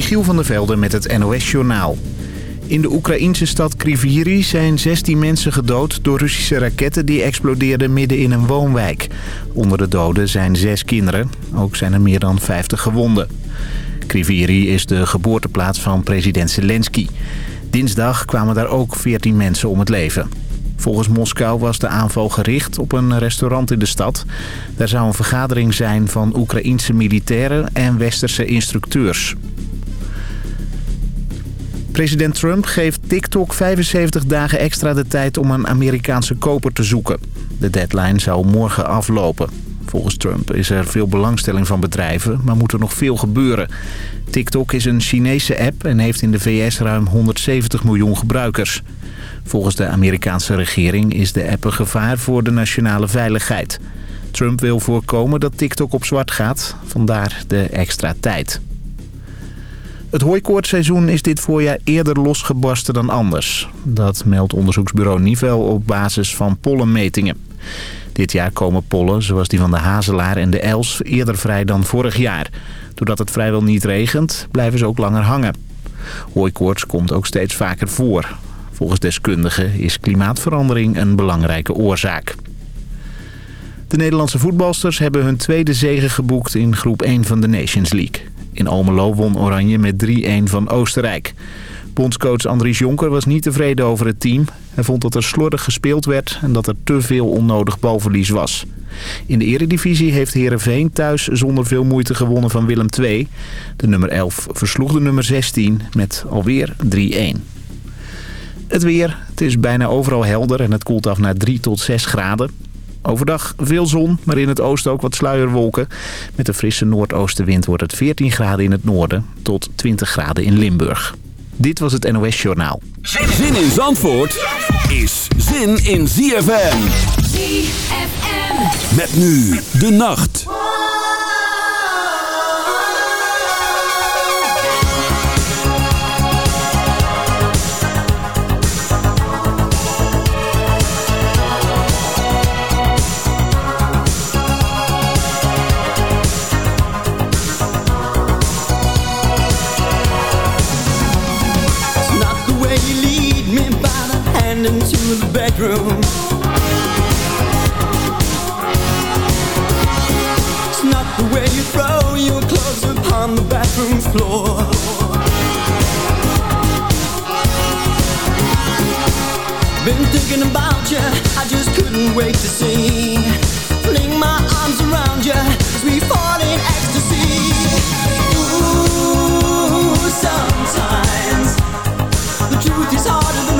Michiel van der Velde met het NOS-journaal. In de Oekraïnse stad Kriviri zijn 16 mensen gedood door Russische raketten die explodeerden midden in een woonwijk. Onder de doden zijn zes kinderen. Ook zijn er meer dan 50 gewonden. Kriviri is de geboorteplaats van president Zelensky. Dinsdag kwamen daar ook 14 mensen om het leven. Volgens Moskou was de aanval gericht op een restaurant in de stad. Daar zou een vergadering zijn van Oekraïense militairen en westerse instructeurs. President Trump geeft TikTok 75 dagen extra de tijd om een Amerikaanse koper te zoeken. De deadline zou morgen aflopen. Volgens Trump is er veel belangstelling van bedrijven, maar moet er nog veel gebeuren. TikTok is een Chinese app en heeft in de VS ruim 170 miljoen gebruikers. Volgens de Amerikaanse regering is de app een gevaar voor de nationale veiligheid. Trump wil voorkomen dat TikTok op zwart gaat, vandaar de extra tijd. Het hooikoortseizoen is dit voorjaar eerder losgebarsten dan anders. Dat meldt onderzoeksbureau Nivel op basis van pollenmetingen. Dit jaar komen pollen, zoals die van de hazelaar en de els, eerder vrij dan vorig jaar. Doordat het vrijwel niet regent, blijven ze ook langer hangen. Hooikoorts komt ook steeds vaker voor. Volgens deskundigen is klimaatverandering een belangrijke oorzaak. De Nederlandse voetbalsters hebben hun tweede zege geboekt in groep 1 van de Nations League. In Almelo won Oranje met 3-1 van Oostenrijk. Bondscoach Andries Jonker was niet tevreden over het team. Hij vond dat er slordig gespeeld werd en dat er te veel onnodig balverlies was. In de eredivisie heeft Heerenveen thuis zonder veel moeite gewonnen van Willem II. De nummer 11 versloeg de nummer 16 met alweer 3-1. Het weer. Het is bijna overal helder en het koelt af naar 3 tot 6 graden. Overdag veel zon, maar in het oosten ook wat sluierwolken. Met een frisse noordoostenwind wordt het 14 graden in het noorden tot 20 graden in Limburg. Dit was het NOS Journaal. Zin in Zandvoort is zin in ZFM. ZFM. Met nu de nacht. Bedroom. It's not the way you throw your clothes upon the bathroom floor. Been thinking about you, I just couldn't wait to see. Fling my arms around you as we fall in ecstasy. Ooh, sometimes the truth is harder than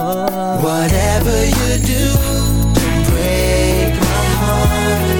Whatever you do, don't break my heart.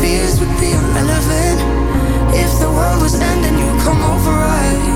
Fears would be irrelevant. If the world was ending, you'd come over, right?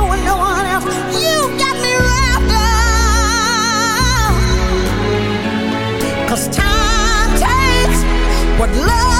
what love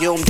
volume,